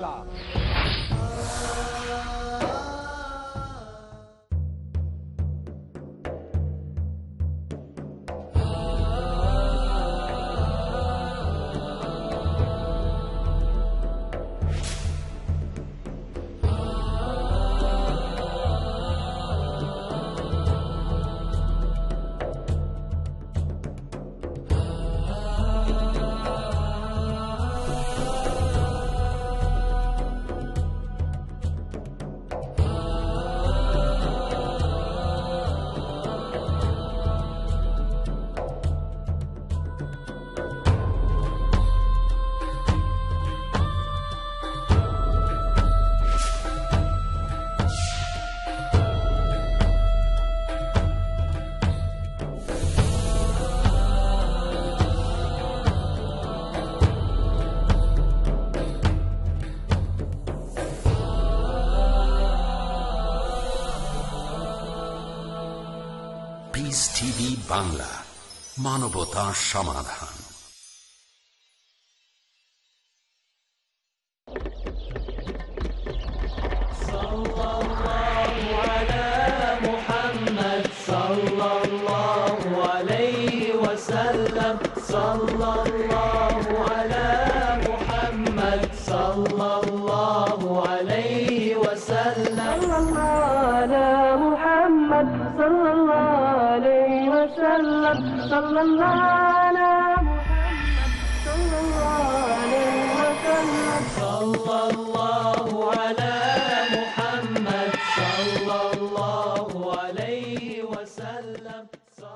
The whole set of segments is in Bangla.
পিস বাংলা মানবতা সমাধান।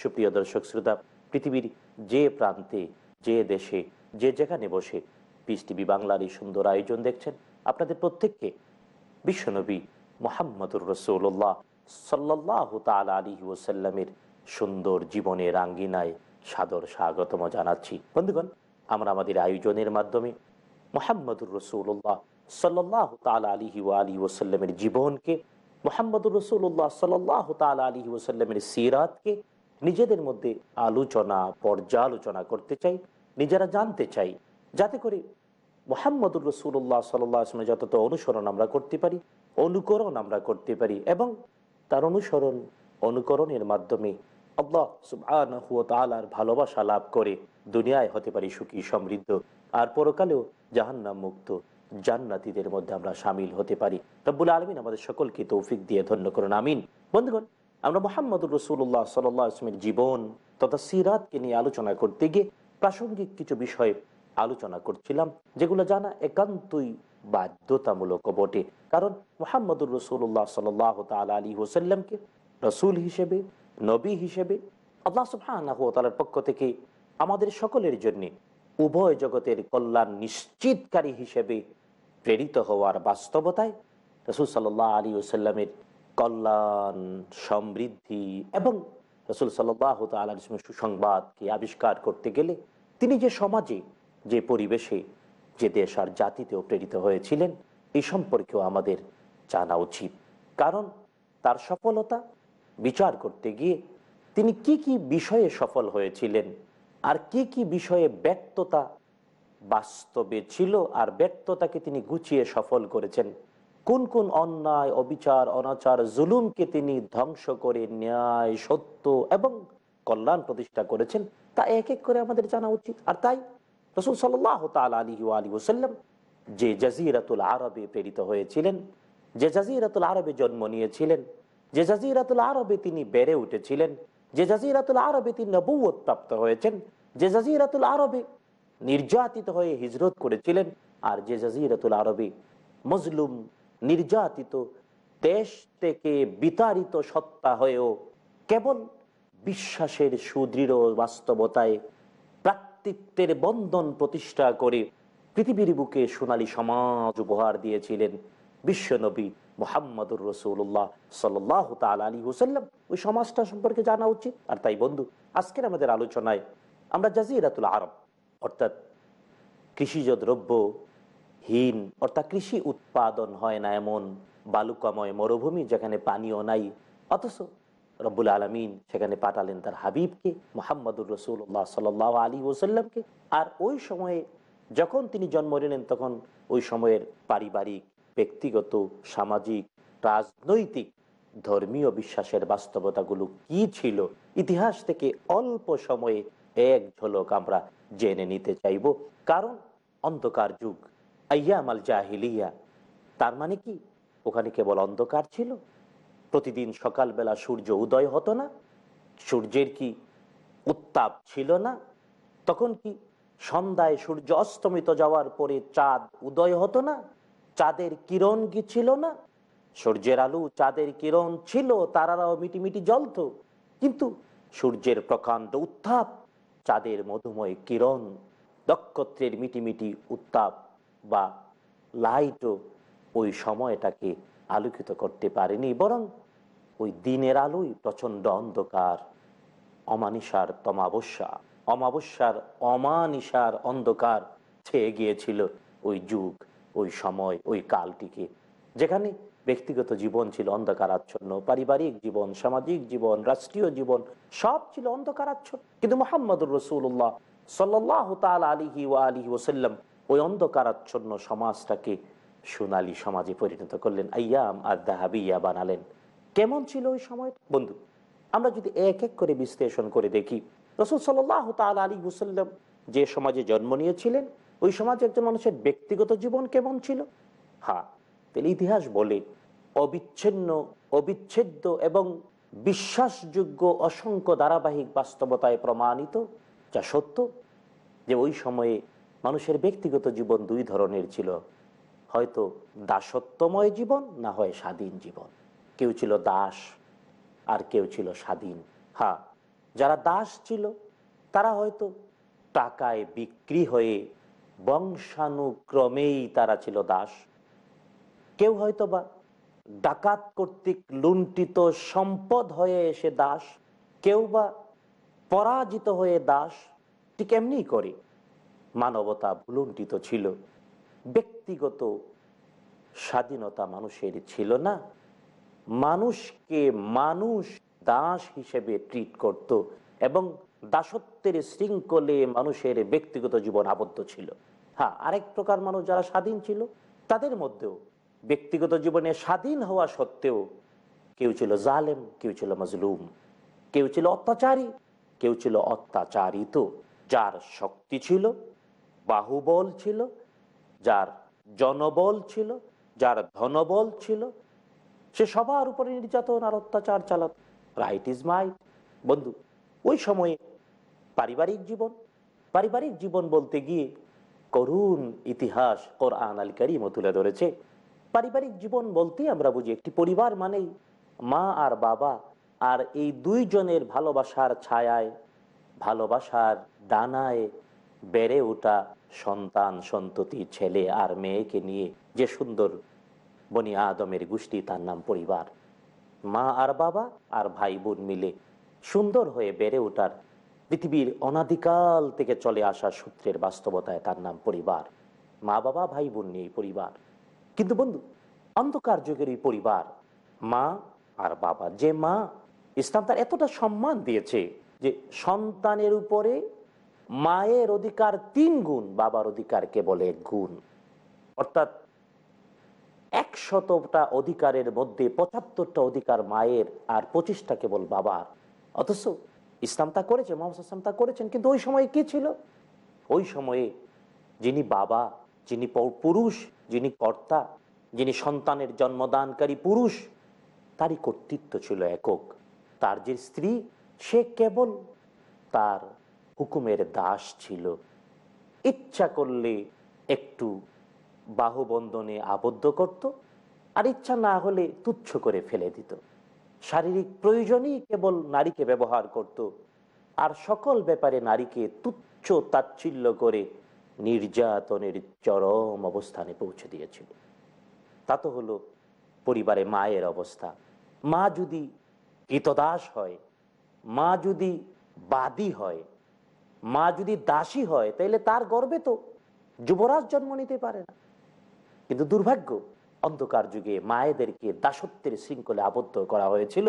সুপ্রিয় দর্শক শ্রোতা, পৃথিবীর যে প্রান্তে, যে দেশে, যে যেখানে বসে পিস টিভি বাংলার এই সুন্দর আয়োজন দেখছেন আপনাদের প্রত্যেককে বিশ্বনবী মোহাম্মদুর রসৌল্লাহ সাল্লাহ তাল আলী ওসাল্লামের সুন্দর জীবনের আঙ্গিনায় সাদর স্বাগতম জানাচ্ছি। বন্ধুগণ, আমরা আমাদের আয়োজনের মাধ্যমে মোহাম্মদুর রসৌল্লাহ সাল্লাহ তাল আলিহি আলী ওসাল্লামের জীবনকে মোহাম্মদুর রসুল্লাহ সাল্লাহ তাল আলী ওসাল্লামের সিরাতকে নিজেদের মধ্যে আলোচনা, পর্যালোচনা করতে চাই, নিজেরা জানতে চাই। যাতে করে মোহাম্মদুর রসুল্লাহ সাল্লাহ আসলামের যতটা অনুসরণ আমরা করতে পারি, অনুকরণ আমরা করতে পারি এবং তার অনুসরণ, অনুকরণের মাধ্যমে আল্লাহ সুবহানাহু ভালোবাসা লাভ করে, দুনিয়ায় হতে পারি সুখী সমৃদ্ধ, আর পরকালেও জাহান্নাম মুক্ত। জান্নাতীদের মধ্যে আমরা সামিল হতে পারি। রব্বুল আলমিন আমাদের সকলকে তৌফিক দিয়ে ধন্য করুন, আমিন। বন্ধুগণ, আমরা মোহাম্মদুর রসুল্লাহ সাল্লাহ আসলামের জীবন তথা সিরাতকে নিয়ে আলোচনা করতে গিয়ে প্রাসঙ্গিক কিছু বিষয়ে আলোচনা করছিলাম, যেগুলো জানা একান্তই বাধ্যতামূলক বটে। কারণ মোহাম্মদুর রসুল্লাহ সাল্লাহ তাল আলী হোসাল্লামকে রসুল হিসেবে, নবী হিসেবে, আল্লাহ সুফানার পক্ষ থেকে আমাদের সকলের জন্য উভয় জগতের কল্যাণ নিশ্চিতকারী হিসেবে প্রেরিত হওয়ার বাস্তবতায় রসুল সাল্লাহ আলী ওসাল্লামের কল্যাণ, সমৃদ্ধি এবং রসুল সাল্লাহ তাল সুসংবাদকে আবিষ্কার করতে গেলে তিনি যে সমাজে, যে পরিবেশে, যে দেশ আর জাতিতেও প্রেরিত হয়েছিলেন এই সম্পর্কেও আমাদের জানা উচিত। কারণ তার সফলতা বিচার করতে গিয়ে তিনি কি কি বিষয়ে সফল হয়েছিলেন আর কি কি বিষয়ে ব্যর্থতা বাস্তবে ছিল আর ব্যর্থতাকে তিনি গুছিয়ে সফল করেছেন। কোন কোন অন্যায়, অবিচার, অনাচার, জুলুমকে তিনি ধ্বংস করে ন্যায়, সত্য এবং কল্যাণ প্রতিষ্ঠা করেছেন, তা এক এক করে আমাদের জানা উচিত। আর তাই রসুল সাল্লাহ আলী আলী ওসাল্লাম যে জাজিরাতুল আরবে প্রেরিত হয়েছিলেন, যে জাজিরাতুল আরবে জন্ম নিয়েছিলেন, যে জাজিরাতুল আরবে তিনি বেড়ে উঠেছিলেন, যে জাজিরাতুল আরবে তিনি নবুয়ত প্রাপ্ত হয়েছেন, যে জাজিরাতুল আরবে নির্যাতিত হয়ে হিজরত করেছিলেন। আর যে জাজিরাতুল আরবে মজলুম নির্যাতিত দেশ থেকে বিতাড়িত সত্তা হয়েও কেবল বিশ্বাসের সুদৃঢ় বাস্তবতায় ভ্রাতৃত্বের বন্ধন প্রতিষ্ঠা করে পৃথিবীর বুকে সোনালী সমাজ উপহার দিয়েছিলেন বিশ্বনবী মোহাম্মদুর রসুল্লাহ সাল্লাহ তাল আলী হুসাল্লাম ওই সমাজটা সম্পর্কে জানা উচিত। আর তাই বন্ধু, আজকের আমাদের আলোচনায় আমরা জাজিরাতুল আরব অর্থাৎ কৃষিজ দ্রব্য হীন, অর্থাৎ কৃষি উৎপাদন হয় না এমন বালুকাময় মরুভূমি যেখানে পানিও নাই, অথচ রব্বুল আলমিন সেখানে পাঠালেন তার হাবিবকে, মোহাম্মদুর রসুল্লাহ সাল আলী ওসাল্লামকে আর ওই সময়ে যখন তিনি জন্ম নিলেন, তখন ওই সময়ের পারিবারিক, ব্যক্তিগত, সামাজিক, রাজনৈতিক, ধর্মীয় বিশ্বাসের বাস্তবতাগুলো কি ছিল? ইতিহাস থেকে অল্প সময়ে এক ঝলক আমরা জেনে নিতে চাইব। কারণ অন্ধকার যুগ আয়াম আল জাহিলিয়া। তার মানে কি? ওখানে কেবল অন্ধকার ছিল? প্রতিদিন সকালবেলা সূর্য উদয় হতো না? সূর্যের কি উত্তাপ ছিল না? তখন কি সন্ধ্যায় সূর্য অস্তমিত যাওয়ার পরে চাঁদ উদয় হতো না? চাঁদের কিরণ কি ছিল না? সূর্যের আলু চাঁদের কিরণ ছিল, তারারাও মিটিমিটি জ্বলত। কিন্তু সূর্যের প্রকাণ্ড উত্তাপ চাঁদের মধুময় কিরণ নক্ষত্রের মিটিমিটি উত্তাপ বা লাইটও ওই সময়টাকে আলোকিত করতে পারেনি, বরং ওই দিনের আলোই প্রচণ্ড অন্ধকার, অমানিসার তমাবস্যা, অমাবস্যার অমানিসার অন্ধকার ছেয়ে গিয়েছিল ওই যুগ, ওই সময়, ওই কালটিকে, যেখানে ব্যক্তিগত জীবন ছিল অন্ধকারাচ্ছন্ন, পারিবারিক জীবন, সামাজিক জীবন, রাষ্ট্রীয় জীবন, সব ছিল অন্ধকারাচ্ছন্ন। কিন্তু মোহাম্মদুর রসুল্লাহ সাল্লাহ তাল আলিহি ও আলিহি ওসাল্লাম ওই অন্ধকারাচ্ছন্ন সমাজটাকে সোনালী সমাজে পরিণত করলেন, আয়াম আর দাহাবিয়া বানালেন। কেমন ছিল ওই সময় বন্ধু, আমরা যদি এক এক করে বিশ্লেষণ করে দেখি, রসুল সাল্লাহ তাল আলী হুসাল্লাম যে সমাজে জন্ম নিয়েছিলেন, ওই সমাজে একজন মানুষের ব্যক্তিগত জীবন কেমন ছিল? হ্যাঁ তাহলে ইতিহাস বলে অবিচ্ছিন্ন, অবিচ্ছেদ্য এবং বিশ্বাসযোগ্য অসংখ্য ধারাবাহিক বাস্তবতায় প্রমাণিত, যা সত্য যে ওই সময়ে মানুষের ব্যক্তিগত জীবন দুই ধরনের ছিল। হয়তো দাসত্বময় জীবন না হয় স্বাধীন জীবন। কেউ ছিল দাস আর কেউ ছিল স্বাধীন। হ্যাঁ যারা দাস ছিল, তারা হয়তো টাকায় বিক্রি হয়ে বংশানুক্রমেই তারা ছিল দাস। কেউ হয়তো বা ডাকাত কর্তৃক লুণ্ঠিত সম্পদ হয়ে এসে দাস, কেউ বা পরাজিত হয়ে দাস, ঠিক এমনি করে। মানবতা ভুলুণ্ঠিত ছিল, ব্যক্তিগত স্বাধীনতা মানুষের ছিল না। মানুষকে মানুষ দাস হিসেবে ট্রিট করত এবং দাসত্বের শৃঙ্খলে মানুষের ব্যক্তিগত জীবন আবদ্ধ ছিল। হ্যাঁ আরেক প্রকার মানুষ যারা স্বাধীন ছিল, তাদের মধ্যেও ব্যক্তিগত জীবনে স্বাধীন হওয়া সত্ত্বেও কেউ ছিল জালেম, কেউ ছিল মজলুম, কেউ ছিল অত্যাচারী, কেউ ছিল অত্যাচারিত। যার শক্তি ছিল, বাহুবল ছিল, যার জনবল ছিল, যার ধনবল ছিল, সে সবার উপরে নির্যাতন আর অত্যাচার চালাত। রাইট ইজ মাইট বন্ধু, ওই সময়ে পারিবারিক জীবন পারিবারিক জীবন বলতে গিয়ে করুণ ইতিহাস কোরআন আল করিম তুলে ধরেছে। পারিবারিক জীবন বলতে আমরা বুঝি, একটি পরিবার মানেই মা আর বাবা। আর এই দুইজনের ভালোবাসার ছায়ায়, ভালোবাসার ডানায় বেড়ে ওঠা সন্তান, সন্ততি, ছেলে আর মেয়েকে নিয়ে যে সুন্দর বনি আদমের গোষ্ঠী, তার নাম পরিবার। মা আর বাবা আর ভাই বোন মিলে সুন্দর হয়ে বেড়ে ওঠার পৃথিবীর অনাদিকাল থেকে চলে আসা সূত্রের বাস্তবতায় তার নাম পরিবার। মা বাবা ভাই বোন নিয়ে পরিবার। কিন্তু বন্ধু, অন্ধকার যুগের এই পরিবার, মা আর বাবা, যে মা, ইসলাম তার এতটা সম্মান দিয়েছে যে সন্তানের উপরে মায়ের অধিকার তিন গুণ, বাবার অধিকার কেবল এক গুণ। অর্থাৎ একশতটা অধিকারের মধ্যে পঁচাত্তরটা অধিকার মায়ের আর পঁচিশটা কেবল বাবার। অথচ ইসলাম তা করেছে, মোহাম্মদ ইসলাম তা করেছেন, কিন্তু ওই সময়ে কি ছিল? ওই সময়ে যিনি বাবা, যিনি পুরুষ যিনি কর্তা, যিনি সন্তানের জন্মদানকারী পুরুষ, তারই কর্তৃত্ব ছিল একক। তার যে স্ত্রী, সে কেবল তার হুকুমের দাস ছিল। ইচ্ছা করলে একটু বাহুবন্ধনে আবদ্ধ করত আর ইচ্ছা না হলে তুচ্ছ করে ফেলে দিত। শারীরিক প্রয়োজনই কেবল নারীকে ব্যবহার করত আর সকল ব্যাপারে নারীকে তুচ্ছ তুচ্ছ তাচ্ছিল্য করে নির্যাতনের চরম অবস্থানে পৌঁছে দিয়েছিল। তা তো হলো পরিবারে মায়ের অবস্থা। মা যদি কৃতদাস হয়, মা যদি বাদী হয়, মা যদি দাসী হয় তাহলে তার গর্বে তো যুবরাজ জন্ম নিতে পারে না। কিন্তু দুর্ভাগ্য, অন্ধকার যুগে মায়েদেরকে দাসত্বের শৃঙ্খলে আবদ্ধ করা হয়েছিল।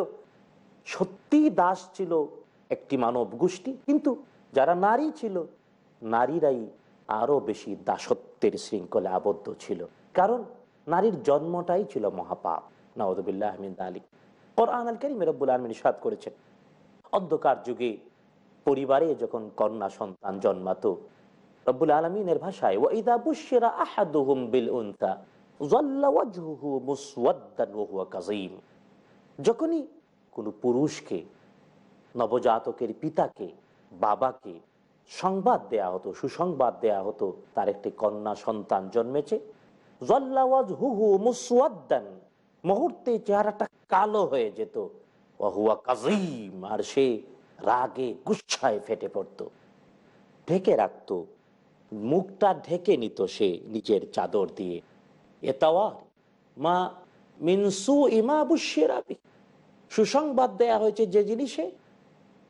সত্যি দাস ছিল একটি মানব গোষ্ঠী, কিন্তু যারা নারী ছিল, নারীরাই আরও বেশি দাসত্বের শৃঙ্খলে আবদ্ধ ছিল। কারণ নারীর জন্মটাই ছিল মহাপাপ। নওয়াজবিল্লাহ আহমিদ আলী কোরআন আল করিম রব্বুল আলমিন সাদ করেছেন। অন্ধকার যুগে পরিবারে যখন কন্যা সন্তান জন্মাতো, রব্বুল আলমিনের ভাষায় ওয়াইদা বুশিরা আহাদুহুম বিল উনতা যখনই কোনো পুরুষকে, নবজাতকের পিতাকে, বাবাকে সংবাদ দেয়া হতো, সুসংবাদ দেয়া হতো, তার একটি কন্যা সন্তান জন্মেছে। জল্লাওয়াজ হুহু মুসওয়াদ্দান, মুহূর্তে চেহারাটা কালো হয়ে যেত। ওয়াহুয়া আর সে রাগে, গুচ্ছায় ফেটে পড়তো। ঢেকে রাখতো, মুখটা ঢেকে নিত সে নিজের চাদর দিয়ে। এতাওয়ার, মা মিনসু ইমা বুশিরাবি সুসংবাদ দেয়া হয়েছে যে জিনিসে,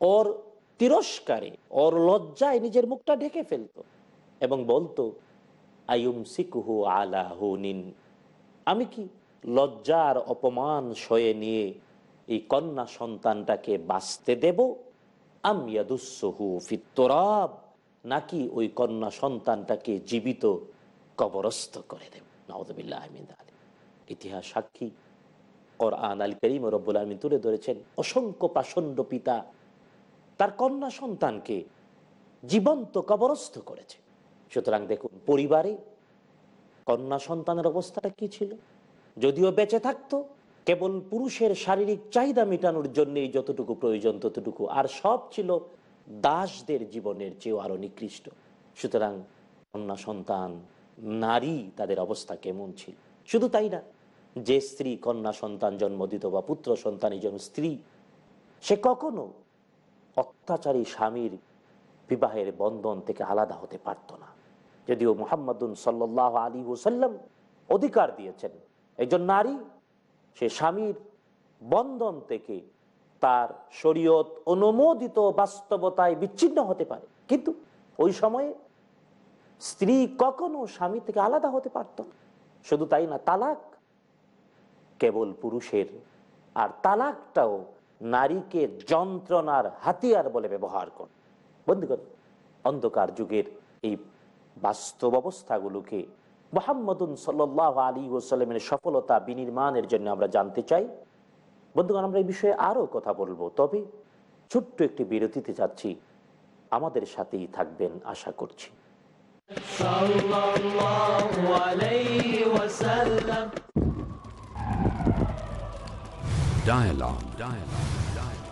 ওর তিরস্কারে ওর লজ্জায় নিজের মুখটা ঢেকে ফেলতো এবং বলতো আয়ুম সিকুহু আলা হুনিন। আমি কি লজ্জার অপমান সয়ে নিয়ে এই কন্যা সন্তানটাকে বাঁচতে দেব? আমিয়াদুসহু ফিত্তরাব নাকি ওই কন্যা সন্তানটাকে জীবিত কবরস্থ করে দেব? নওয়াজবিল্লাহ আহমিদ আলী ইতিহাস সাক্ষী। ওর আন আল করিম রব্বুল আলমিন তুলে ধরেছেন, অসংখ্য পাষণ্ড পিতা তার কন্যা সন্তানকে জীবন্ত কবরস্থ করেছে। সুতরাং দেখুন, পরিবারে কন্যা সন্তানের অবস্থাটা কি ছিল? যদিও বেঁচে থাকতো, কেবল পুরুষের শারীরিক চাহিদা মেটানোর জন্যই যতটুকু প্রয়োজন ততটুকু, আর সব ছিল দাসদের জীবনের চেয়েও আরও নিকৃষ্ট। সুতরাং কন্যা সন্তান, নারী, তাদের অবস্থা কেমন ছিল? শুধু তাই না, যে স্ত্রী কন্যা সন্তান জন্ম দিত বা পুত্র সন্তানের জন্য স্ত্রী, সে কখনো অত্যাচারী স্বামীর বিবাহের বন্ধন থেকে আলাদা হতে পারত না। যদিও মোহাম্মদুন সাল্লাহ আলী ওসাল্লাম অধিকার দিয়েছেন। একজন নারী, সে স্বামীর বন্ধন থেকে তার শরীয়ত অনুমোদিত বাস্তবতায় বিচ্ছিন্ন হতে পারে। কিন্তু ওই সময়ে স্ত্রী কখনো স্বামী থেকে আলাদা হতে পারত না। শুধু তাই না, তালাক কেবল পুরুষের, আর তালাকটাও নারীকে যন্ত্রণার হাতিয়ার বলে ব্যবহার করে। বন্ধুগণ অন্ধকার যুগের এই বাস্তব অবস্থাগুলোকে মোহাম্মদুন সাল্লাহ আলী ওসাল্লামের সফলতা বিনির্মাণের জন্য আমরা জানতে চাই। বন্ধুগণ আমরা এই বিষয়ে আরও কথা বলব। তবে ছোট্ট একটি বিরতিতে যাচ্ছি। আমাদের সাথেই থাকবেন আশা করছি। Dialogue. Dialogue.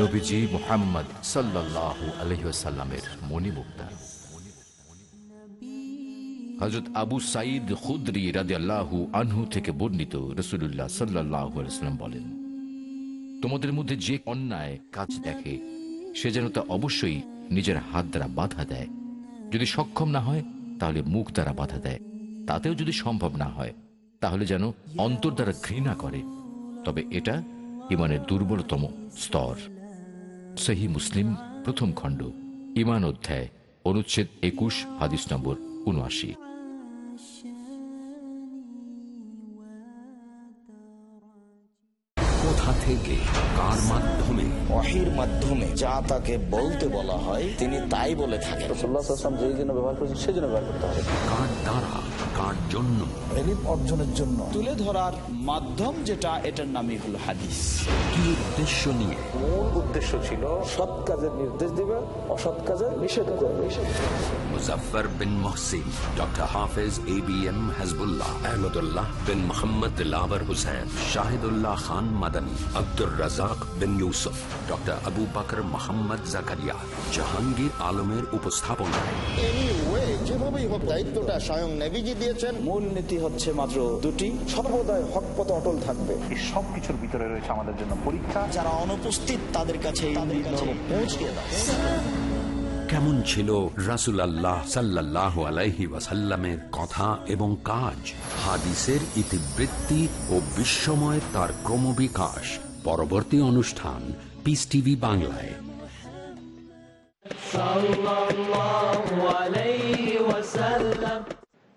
নবীজি মোহাম্মদ মণিমুক্তা। হজরত আবু সাইদ খুদ্রি রাজি আনহু থেকে বর্ণিত রসুল্লাহ সাল্লাহ সাল্লাম বলেন, তোমাদের মধ্যে যে অন্যায় কাজ দেখে, সে যেন তা অবশ্যই নিজের হাত দ্বারা বাধা দেয়। যদি সক্ষম না হয়, তাহলে মুখ দ্বারা বাধা দেয়। তাতেও যদি সম্ভব না হয়, তাহলে যেন অন্তর দ্বারা ঘৃণা করে। তবে এটা ইমানের দুর্বলতম স্তর। সহি মুসলিম প্রথম খণ্ড ইমান অধ্যায় অনুচ্ছেদ একুশ হাদিস নম্বর উনআশি কোথা থেকে কার মাধ্যমে? ওহির মাধ্যমে যা তাকে বলতে বলা হয় তিনি তাই বলে থাকেন। যেই জন্য ব্যবহার করেছেন সেই জন্য ব্যবহার করতে হবে। কার দ্বারা কার জন্য? এলিম অর্জনের জন্য। তুলে ধরার মাধ্যম যেটা এটার নামই হলো হাদিস। কি উদ্দেশ্য নিয়ে? মূল উদ্দেশ্য ছিল সৎ কাজের নির্দেশ দিবে অসৎ কাজের নিষেধ করবে। Muzaffar bin Mohsin doctor Hafez A B M Hizbullah Ahmadullah bin Mohammad Hussain Shahidullah Khan Madani. Abdur Razzak bin Yusuf doctor Abu Bakar Mohammad Zakaria Jahangir আলমের উপস্থাপনায় যেভাবেই হোক দায়িত্বটা স্বয়ং নেভিজি দিয়েছেন। মূল নীতি হচ্ছে মাত্র দুটি। সর্বদাই হক অটল থাকবে। এই সব কিছুর ভিতরে রয়েছে আমাদের জন্য পরীক্ষা। যারা অনুপস্থিত তাদের কাছে পৌঁছে দাও কেমন ছিল রাসুল আল্লাহ সাল্লাহ আলাইহি ওয়াসাল্লামের কথা এবং কাজ? হাদিসের ইতিবৃত্তি ও বিস্ময় তার ক্রমবিকাশ। পরবর্তী অনুষ্ঠান পিস টিভি বাংলায়।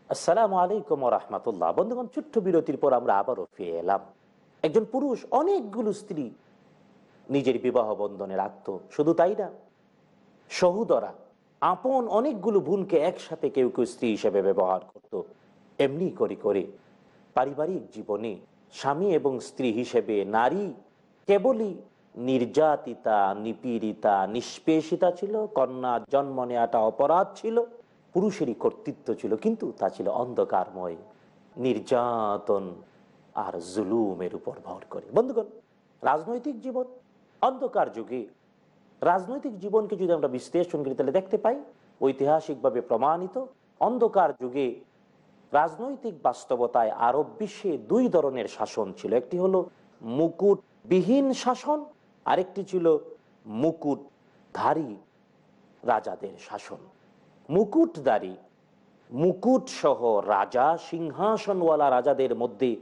আসসালামু আলাইকুম রহমতুল্লাহ। বন্ধুগণ ছোট্ট বিরতির পর আমরা আবারও ফিরে এলাম। একজন পুরুষ অনেকগুলো স্ত্রী নিজের বিবাহ বন্ধনে রাখত শুধু তাই না সহুদরা আপন অনেকগুলো বোনকে একসাথে কেউ কেউ স্ত্রী হিসেবে ব্যবহার করত। এমনি করে করে পারিবারিক জীবনে স্বামী এবং স্ত্রী হিসেবে নারী কেবলই নির্যাতিতা, নিপীড়িতা, নিষ্পেষিতা ছিল, কন্যা জন্ম নেওয়াটা অপরাধ ছিল, পুরুষেরই কর্তৃত্ব ছিল, কিন্তু তা ছিল অন্ধকারময়, নির্যাতন আর জুলুমের উপর ভর করে। বন্ধুগণ, রাজনৈতিক জীবন, অন্ধকার যুগে রাজনৈতিক জীবনকে যদি আমরা বিশ্লেষণ করি, তাহলে দেখতে পাই ঐতিহাসিকভাবে প্রমাণিত অন্ধকার যুগে রাজনৈতিক বাস্তবতায় আরব বিশ্বে দুই ধরনের শাসন ছিল। একটি হলো মুকুটবিহীন শাসন, আরেকটি ছিল মুকুটধারী রাজাদের শাসন। মুকুটধারী মুকুট সহ রাজা, সিংহাসনওয়ালা রাজাদের মধ্যে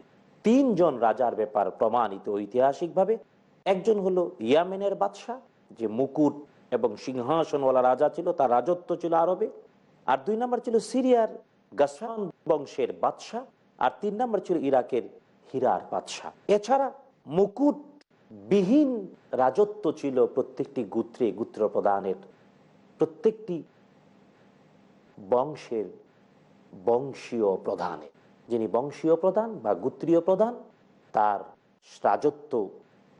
তিনজন রাজার ব্যাপার প্রমাণিত ঐতিহাসিকভাবে। একজন হলো ইয়ামেনের বাদশাহ যে মুকুট এবং সিংহাসনওয়ালা রাজা ছিল, তার রাজত্ব ছিল আরবে। আর দুই নম্বর ছিল সিরিয়ার গাসান বংশের বাদশাহ, আর তিন নম্বর ছিল ইরাকের হীরার বাদশাহ। এছাড়া মুকুট বিহীন রাজত্ব ছিল প্রত্যেকটি গুত্রে গুত্র প্রদানের প্রত্যেকটি বংশের বংশীয় প্রধানে। যিনি বংশীয় প্রধান বা গুত্রীয় প্রধান, তার রাজত্ব,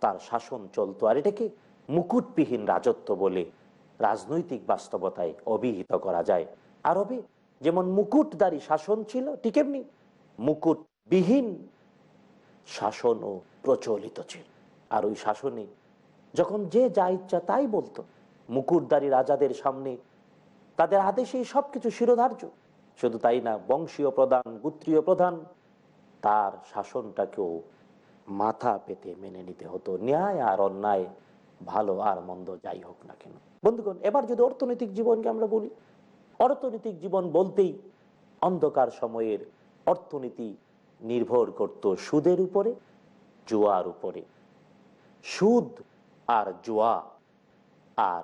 তার শাসন চলতো। আর এটাকে মুকুটবিহীন রাজত্ব বলে রাজনৈতিক বাস্তবতায় অভিহিত করা যায়। আরবে যেমন মুকুটদারী শাসন ছিল, ঠিক এমনি মুকুটবিহীন শাসনও প্রচলিত ছিল। আর ওই শাসনে যখন যে যা ইচ্ছা তাই বলতো। মুকুটদারী রাজাদের সামনে তাদের আদেশেই সবকিছু শিরোধার্য। শুধু তাই না, বংশীয় প্রধান, গুত্রীয় প্রধান, তার শাসনটাকেও মাথা পেতে মেনে নিতে হতো। ন্যায় আর অন্যায় ভালো আর মন্দ যাই হোক না কেন। বন্ধুগণ, এবার যদি অর্থনৈতিক জীবনকে আমরা বলি, অর্থনৈতিক জীবন বলতেই অন্ধকার সময়ের অর্থনীতি নির্ভর করত সুদের উপরে, জুয়ার উপরে। সুদ আর জুয়া আর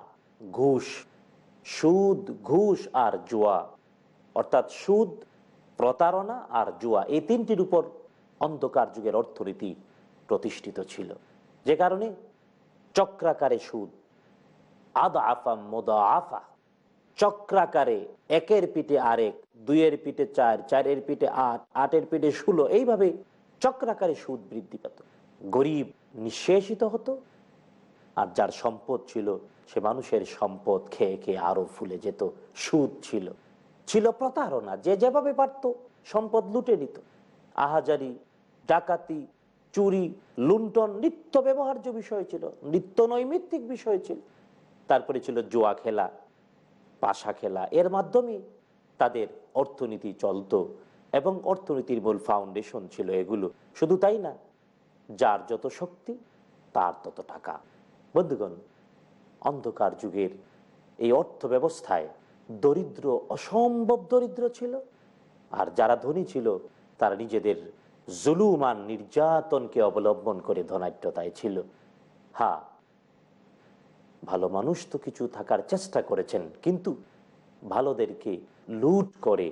ঘুষ, সুদ, ঘুষ আর জুয়া, অর্থাৎ সুদ, প্রতারণা আর জুয়া, এই তিনটির উপর অন্ধকার যুগের অর্থনীতি প্রতিষ্ঠিত ছিল। যে কারণে চক্রাকারে সুদ আদা আফা মোদা আফা চক্রাকারে একের পিঠে আরেক, দুইয়ের পিঠে চার, চারের পিঠে আট, আটের পিঠে ষোলো, এইভাবে চক্রাকারে সুদ বৃদ্ধি পেত। গরিব নিঃশেষিত হতো, আর যার সম্পদ ছিল, সে মানুষের সম্পদ খেয়ে খেয়ে আরও ফুলে যেত। সুদ ছিল ছিল প্রতারণা, যে যেভাবে পারত সম্পদ লুটে নিত। আহাজারি, ডাকাতি চুরি, লুণ্ঠন, নিত্য ব্যবহার্য বিষয় ছিল, নিত্য নৈমিত্তিক বিষয় ছিল। তারপরে ছিল জুয়া খেলা, পাশা খেলা। এর মাধ্যমে তাদের অর্থনীতি চলত এবং অর্থনীতির মূল ফাউন্ডেশন ছিল এগুলো। শুধু তাই না, যার যত শক্তি, তার তত টাকা। বন্ধুগণ, অন্ধকার যুগের এই অর্থ ব্যবস্থায় দরিদ্র, অসম্ভব দরিদ্র ছিল। আর যারা ধনী ছিল, তারা নিজেদের জুলুমান নির্যাতনকে অবলম্বন করে ধনাঢ্যতায় ছিল। হ্যাঁ ভালো মানুষ তো কিছু থাকার চেষ্টা করেছেন, কিন্তু ভালোদেরকে লুট করে,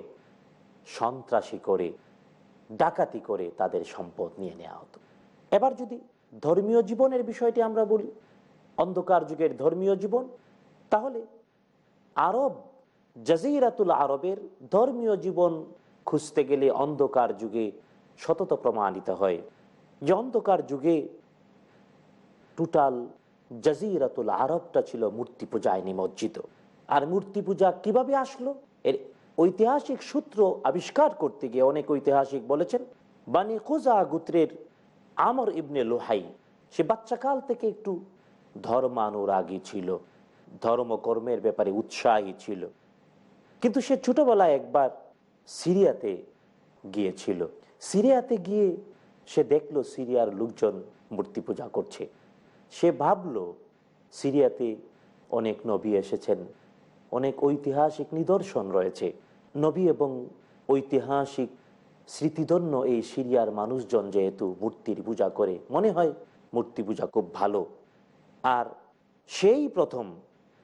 সন্ত্রাসী করে, ডাকাতি করে তাদের সম্পদ নিয়ে নেওয়া হতো। এবার যদি ধর্মীয় জীবনের বিষয়টি আমরা বলি, অন্ধকার যুগের ধর্মীয় জীবন, তাহলে আরব জাজিরাতুল আরবের ধর্মীয় জীবন খুঁজতে গেলে অন্ধকার যুগে সতত প্রমাণিত হয়। যে অন্ধকার যুগে টোটাল জাজিরাতুল আরবটা ছিল মূর্তি পূজায় নিমজ্জিত আর মূর্তি পূজা কীভাবে আসলো? এর ঐতিহাসিক সূত্র আবিষ্কার করতে গিয়ে অনেক ঐতিহাসিক বলেছেন, বানি কোজা গুত্রের আমর ইবনে লোহাই, সে বাচ্চাকাল থেকে একটু ধর্মানুরাগী ছিল, ধর্মকর্মের ব্যাপারে উৎসাহী ছিল। কিন্তু সে ছোটবেলায় একবার সিরিয়াতে গিয়েছিল। সিরিয়াতে গিয়ে সে দেখল সিরিয়ার লোকজন মূর্তি পূজা করছে। সে ভাবলো, সিরিয়াতে অনেক নবী এসেছেন, অনেক ঐতিহাসিক নিদর্শন রয়েছে। নবী এবং ঐতিহাসিক স্মৃতিধন্য এই সিরিয়ার মানুষজন যেহেতু মূর্তির পূজা করে, মনে হয় মূর্তি পূজা খুব ভালো। আর সেই প্রথম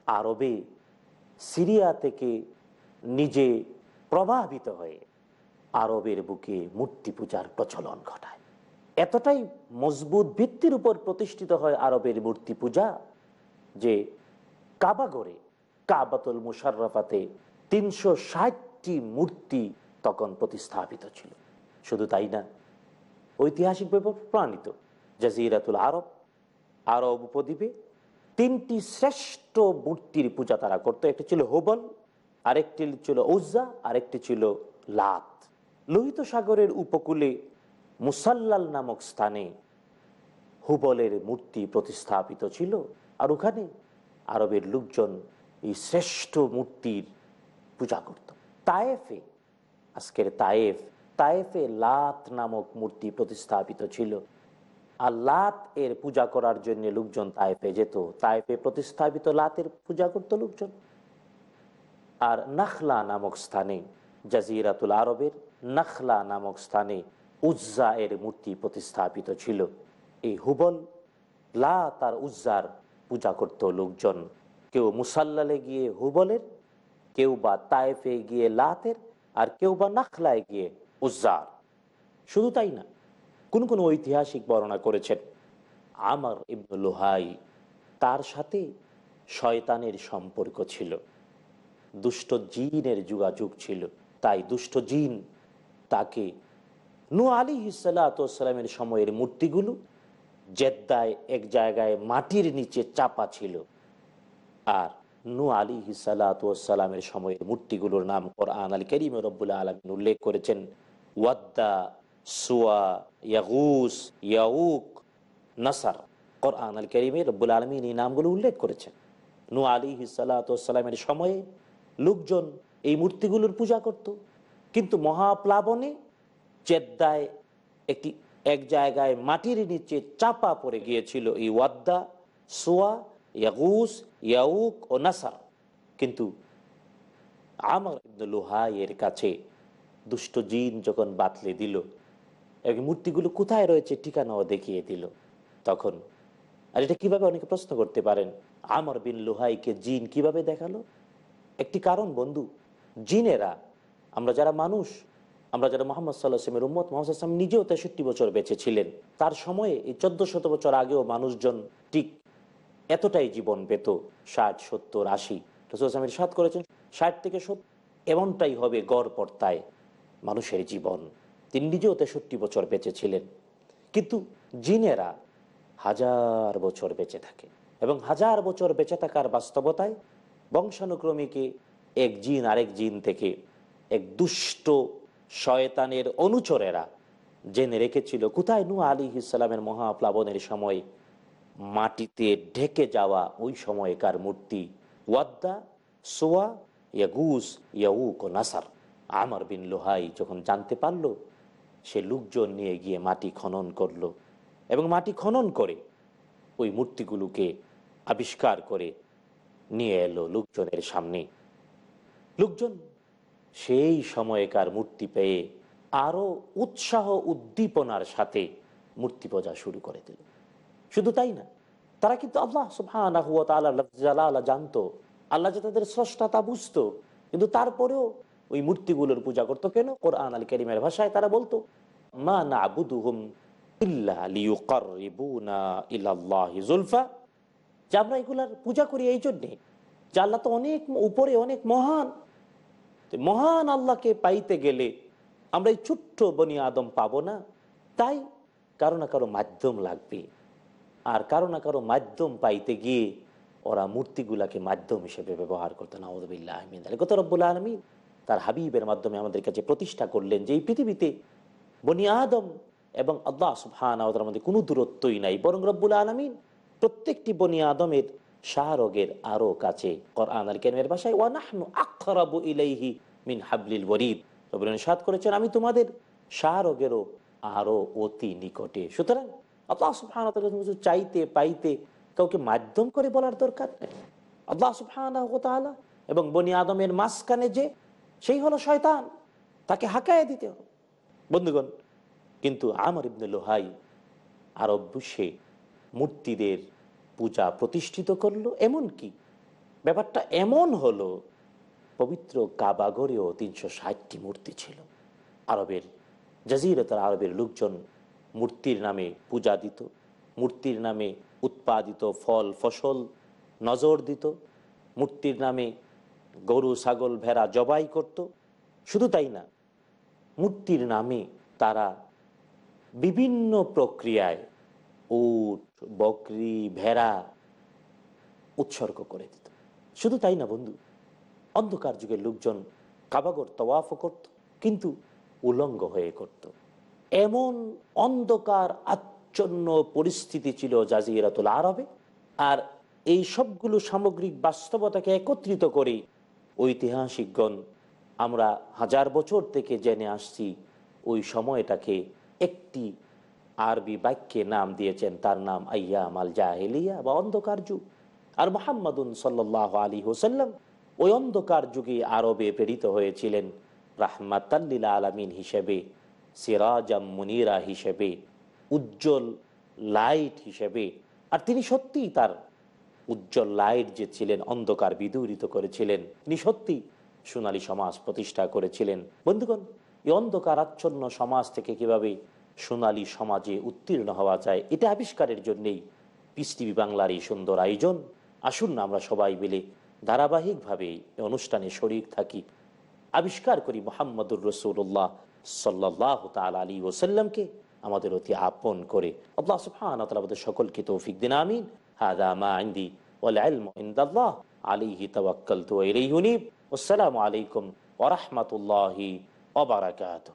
আরবে সিরিয়া থেকে নিজে প্রভাবিত হয়ে আরবের বুকে মূর্তি পূজার প্রচলন ঘটায়। এতটাই মজবুত ভিত্তির উপর প্রতিষ্ঠিত হয় আরবের মূর্তি পূজা যে কাবাগরে কাবাতুল মুশারফাতে তিনশো ষাটটি মূর্তি তখন প্রতিস্থাপিত ছিল। শুধু তাই না ঐতিহাসিকভাবে প্রমাণিত। জাজিরাতুল আরব আরব উপদ্বীপে তিনটি শ্রেষ্ঠ মূর্তির পূজা তারা করতো। একটি ছিল হোবল, আরেকটি ছিল ওজ্জা আরেকটি ছিল লাত। লোহিত সাগরের উপকূলে মুসাল্লাল নামক স্থানে হুবলের মূর্তি প্রতিস্থাপিত ছিল আর ওখানে আরবের লোকজন এই শ্রেষ্ঠ মূর্তির পূজা করত। তায়েফে, আজকের তায়েফ, তায়েফে লাত নামক মূর্তি প্রতিস্থাপিত ছিল। আর লাত এর পূজা করার জন্য লোকজন তায়েফে যেত। তায়েফে প্রতিস্থাপিত লাতের পূজা করত লোকজন। আর নাখলা নামক স্থানে জাজিরাতুল আরবের নাখলা নামক স্থানে উজ্জা এর মূর্তি প্রতিস্থাপিত ছিল। এই হুবল লা তার উজ্জার পূজা করত লোকজন। কেউ মুসাল্লালে গিয়ে হুবলের কেউ বা তায়েফে গিয়ে লাতের, আর কেউ বা নাখলায় গিয়ে উজ্জার। শুধু তাই না, কোন কোন ঐতিহাসিক বর্ণনা করেছেন? আমার ইবনুল লোহাই তার সাথে শয়তানের সম্পর্ক ছিল। দুষ্ট জিনের যোগাযোগ ছিল। তাই দুষ্ট জিন তাকে নু আলী হিসালামের সময়ের মূর্তিগুলো জেদ্দায় এক জায়গায় মাটির নিচে চাপা ছিল। আর নু আলী হিসালামের সময়ের মূর্তিগুলোর নাম কোরআন আলী করিম রব্বুল্লা আলমিন উল্লেখ করেছেন। ওয়াদ্দা, সুয়া, ইয়াগুস, ইয়াউক, নাসার। কোরআন আল করিমে রব্বুল আলমিন এই নামগুলো উল্লেখ করেছেন। নু আলী হিসালামের সময়ে লোকজন এই মূর্তিগুলোর পূজা করত। কিন্তু মহাপ্লাবনে চেদ্দায় একটি, এক জায়গায় মাটির নিচে চাপা পড়ে গিয়েছিল এই ওয়াদ্দা, সোয়া, ইয়াগুস, ইয়াউক ও নাসার। কিন্তু আমার লোহাইয়ের কাছে দুষ্ট জিন যখন বাতলে দিল এবং মূর্তিগুলো কোথায় রয়েছে ঠিকানাও দেখিয়ে দিল। তখন, আর এটা কীভাবে অনেকে প্রশ্ন করতে পারেন, আমর বিন লোহাইকে জিন কীভাবে দেখাল? একটি কারণ বন্ধু, জিনেরা আমরা যারা মানুষ, আমরা যারা মোহাম্মদ সাল্লাহামের উম্মত, মোহাম্মদ আসলাম নিজেও তেষট্টি বছর বেঁচে ছিলেন তার সময়ে এই চোদ্দ শত বছর আগেও মানুষজন ঠিক এতটাই জীবন পেত, ষাট, সত্তর, আশি। রসুলামের সাত করেছেন, ষাট থেকে সত্তর, এমনটাই হবে গড় পর্তায় মানুষের জীবন। তিনি নিজেও তেষট্টি বছর বেঁচে ছিলেন কিন্তু জিনেরা হাজার বছর বেঁচে থাকে এবং হাজার বছর বেঁচে থাকার বাস্তবতায় বংশানুক্রমিকে এক জিন আরেক জিন থেকে এক দুষ্ট শয়তানের অনুচরেরা জেনে রেখেছিল, কোথায় নু আলী ইসলামের মহাপ্লাবনের সময় মাটিতে ঢেকে যাওয়া ওই সময়কার মূর্তি? ওয়াদ্দা, সোয়া ইয়াগুস ইয়াউক ও নাসার। আমার বিন লোহাই যখন জানতে পারল, সে লোকজন নিয়ে গিয়ে মাটি খনন করল এবং মাটি খনন করে ওই মূর্তিগুলোকে আবিষ্কার করে নিয়ে এলো লোকজনের সামনে। লোকজন সেই সময়কার মূর্তি পেয়ে আরও উৎসাহ উদ্দীপনার সাথে মূর্তি পূজা শুরু করে দিল। শুধু তাই না, তারা কিন্তু আল্লাহ সুবাহ জানতো, আল্লাহ যে তাদের স্রষ্টা তা বুঝতো, কিন্তু তারপরেও ওই মূর্তিগুলোর পূজা করতো কেন? কোরআন আল করিমের ভাষায় তারা বলতো, মা না আবুদুহুম আমরা এগুলার পূজা করি এই জন্যে, যে আল্লাহ তো অনেক উপরে অনেক মহান মহান আল্লাহকে পাইতে গেলে আমরা এই ছোট্ট বনি আদম পাবো না। তাই কারও না কারও মাধ্যম লাগবে। আর কারও না কারও মাধ্যম পাইতে গিয়ে ওরা মূর্তিগুলাকে মাধ্যম হিসেবে ব্যবহার করতো নাউদ্দিল্লাহ আহমিন কত রব্বুল আলমী তার হাবিবের মাধ্যমে আমাদের কাছে প্রতিষ্ঠা করলেন যে এই পৃথিবীতে বনি আদম এবং আল্লাহ সুফান আমাদের মধ্যে কোনো দূরত্বই নাই। বরং রব্বুল আলমিন প্রত্যেকটি বনি আদমের শাহরগের আরও কাছে। কোরআন আল কেমের ভাষায়, ওয়ানাহনু আখরাবু ইলাইহি মিন হাবলিল ওয়ারিদ। করেছেন, আমি তোমাদের শাহরগেরও আরও অতি নিকটে। সুতরাং আল্লাহ সুফান চাইতে, পাইতে কাউকে মাধ্যম করে বলার দরকার নেই। আল্লাহ সুফান এবং বনি আদমের মাঝখানে যে, সেই হলো শয়তান, তাকে হাঁকায় দিতে হবে। বন্ধুগণ, কিন্তু আমার ইবনে লোহাই আরব বিশ্বে মূর্তিদের পূজা প্রতিষ্ঠিত করল এমন কি? ব্যাপারটা এমন হলো, পবিত্র কাবাগরেও তিনশো ষাটটি মূর্তি ছিল। আরবের জাজিরতার আরবের লোকজন মূর্তির নামে পূজা দিত, মূর্তির নামে উৎপাদিত ফল, ফসল নজর দিত, মূর্তির নামে গরু, ছাগল, ভেড়া জবাই করত। শুধু তাই না, মূর্তির নামে তারা বিভিন্ন প্রক্রিয়ায় উট, বকরি, ভেড়া উৎসর্গ করে দিত। শুধু তাই না বন্ধু, অন্ধকার যুগের লোকজন কাবাগর তওয়াফও করত, কিন্তু উলঙ্গ হয়ে করত। এমন অন্ধকার, আচ্ছন্ন পরিস্থিতি ছিল জাজিরাতুল আরবে, আর এই সবগুলো সামগ্রিক বাস্তবতাকে একত্রিত করে ঐতিহাসিকগণ আমরা হাজার বছর থেকে জেনে আসছি, ওই সময়টাকে একটি আরবি বাক্যে নাম দিয়েছেন, তার নাম আয়াম আল জাহেলিয়া বা অন্ধকার যুগ। আর মোহাম্মদুন সাল্লাহ আলী হোসাল্লাম ওই অন্ধকার যুগে আরবে প্রেরিত হয়েছিলেন রাহমাতাল্লিল আলমিন হিসেবে, সিরাজাম মুনিরা হিসেবে, উজ্জ্বল লাইট হিসেবে। আর তিনি সত্যিই তার উজ্জ্বল লাইট যে ছিলেন, অন্ধকার বিদূরিত করেছিলেন, তিনি সত্যি সোনালী সমাজ প্রতিষ্ঠা করেছিলেন। বন্ধুগণ, এই অন্ধকার আচ্ছন্ন সমাজ থেকে কীভাবে সোনালী সমাজে উত্তীর্ণ হওয়া যায়, এটা আবিষ্কারের জন্যেই পিস টিভি বাংলার এই সুন্দর আয়োজন। আসুন না আমরা সবাই মিলে ধারাবাহিকভাবে অনুষ্ঠানে শরীর থাকি। আবিষ্কার করি মোহাম্মদুর রসুল্লাহ সাল্লাহ তাল আলী ওসাল্লামকে আমাদের অতি আপন করে। আল্লাহ সুফহান আমাদের সকলকে তৌফিক দিন, আমিন। হাদা আলিহি তওয়াক্কাল তো এলেই আসসালামু আলাইকুম ওরহমতুল্লাহি ওবরাকাতুহ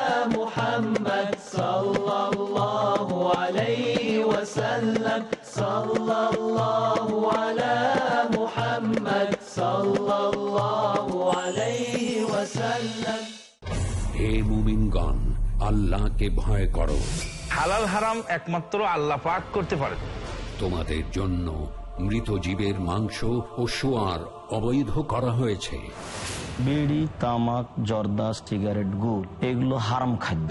صلى الله عليه وسلم صلى الله على محمد صلى الله عليه وسلم হে মুমিনগণ আল্লাহকে ভয় করো হালাল হারাম একমাত্র আল্লাহ পাক করতে পারে তোমাদের জন্য মৃত জীবের মাংস ও সোয়ার অবৈধ করা হয়েছে বিড়ি তামাক জর্দা সিগারেট গুড় এগুলো হারাম খাদ্য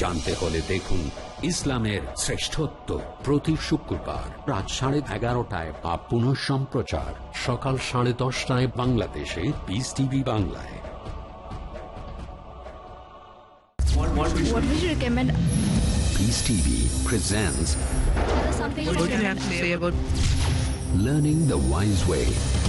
জানতে হলে দেখুন ইসলামের শ্রেষ্ঠত্ব প্রতি শুক্রবার রাত সাড়ে এগারোটায় বা পুনঃ সম্প্রচার সকাল সাড়ে দশটায় বাংলাদেশে পিস টিভি বাংলায় What would you recommend? Peace TV presents what do you have to say about learning the wise way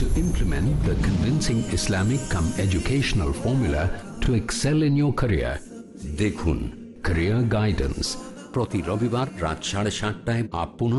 To implement the convincing Islamic come educational formula to excel in your career. দেখুন Career Guidance প্রতি রবিবার রাত সাড়ে সাতটায় আপ পুনঃ